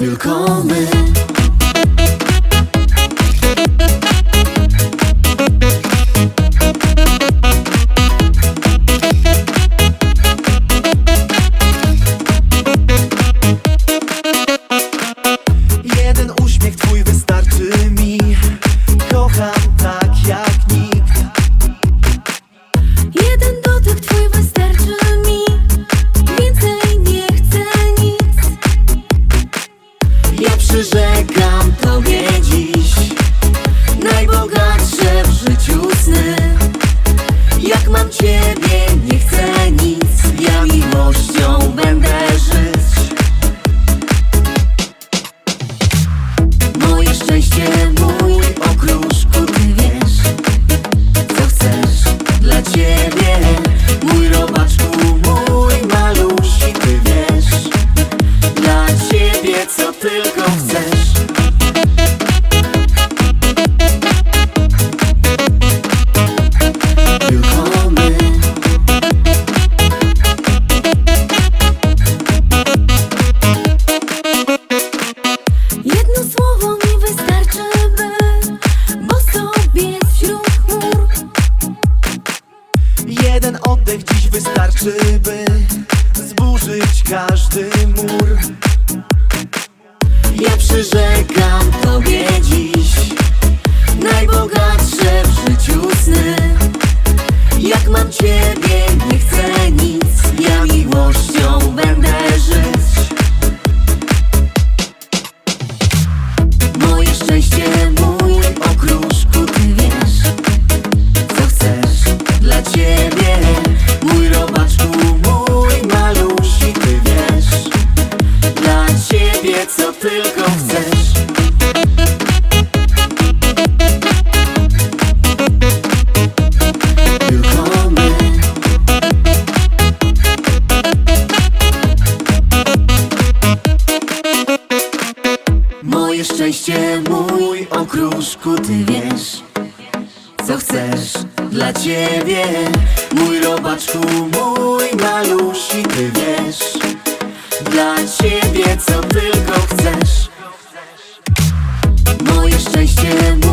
tylko Ja przyrzekam tobie dziś Najbogatsze w życiu sny. Jak mam ciebie nie chcę nic wystarczy, by Zburzyć każdy mur. Ja przyrzekam tobie dziś Najbogatsze w życiu sny. Jak mam ciebie, nie chcę nic Ja miłością będę Moje szczęście, mój okruszku, ty wiesz Co chcesz dla ciebie. Mój robaczku, mój malusi, ty wiesz Dla ciebie co tylko chcesz. Moje szczęście, mój